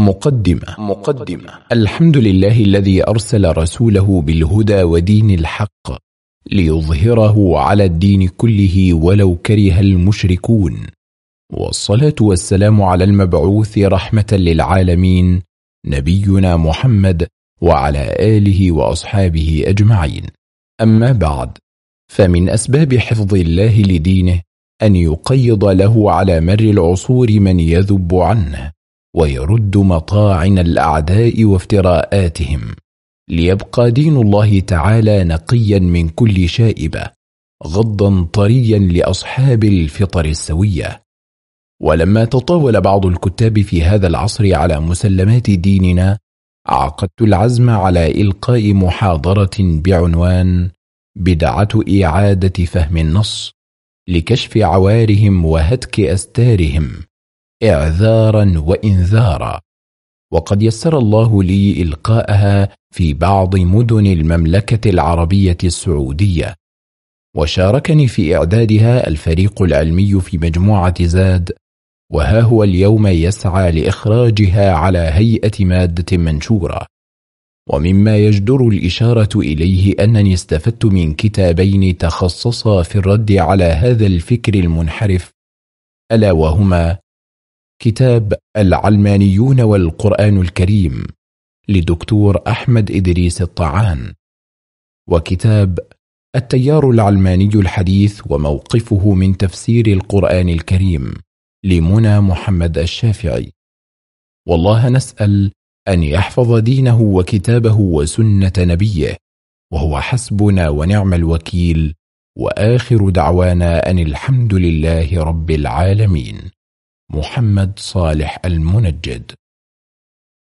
مقدمة. مقدمة. الحمد لله الذي أرسل رسوله بالهدى ودين الحق ليظهره على الدين كله ولو كره المشركون. والصلاة والسلام على المبعوث رحمة للعالمين نبينا محمد وعلى آله وأصحابه أجمعين. أما بعد فمن أسباب حفظ الله لدينه أن يقيض له على مر العصور من يذب عنه. ويرد مطاعن الأعداء وافتراءاتهم. ليبقى دين الله تعالى نقيا من كل شائبة غضا طريا لأصحاب الفطر السوية. ولما تطاول بعض الكتاب في هذا العصر على مسلمات ديننا عقدت العزم على إلقاء محاضرة بعنوان بدعة إعادة فهم النص لكشف عوارهم وهتك أستارهم. إعذارا وإنذارا. وقد يسر الله لي إلقاءها في بعض مدن المملكة العربية السعودية. وشاركني في إعدادها الفريق العلمي في مجموعة زاد. وها هو اليوم يسعى لإخراجها على هيئة مادة منشورة. ومما يجدر الإشارة إليه أنني استفدت من كتابين تخصصا في الرد على هذا الفكر المنحرف ألا وهما كتاب العلمانيون والقرآن الكريم لدكتور أحمد إدريس الطعان وكتاب التيار العلماني الحديث وموقفه من تفسير القرآن الكريم لمنى محمد الشافعي. والله نسأل أن يحفظ دينه وكتابه وسنة نبيه وهو حسبنا ونعم الوكيل وآخر دعوانا أن الحمد لله رب العالمين. محمد صالح المنجد.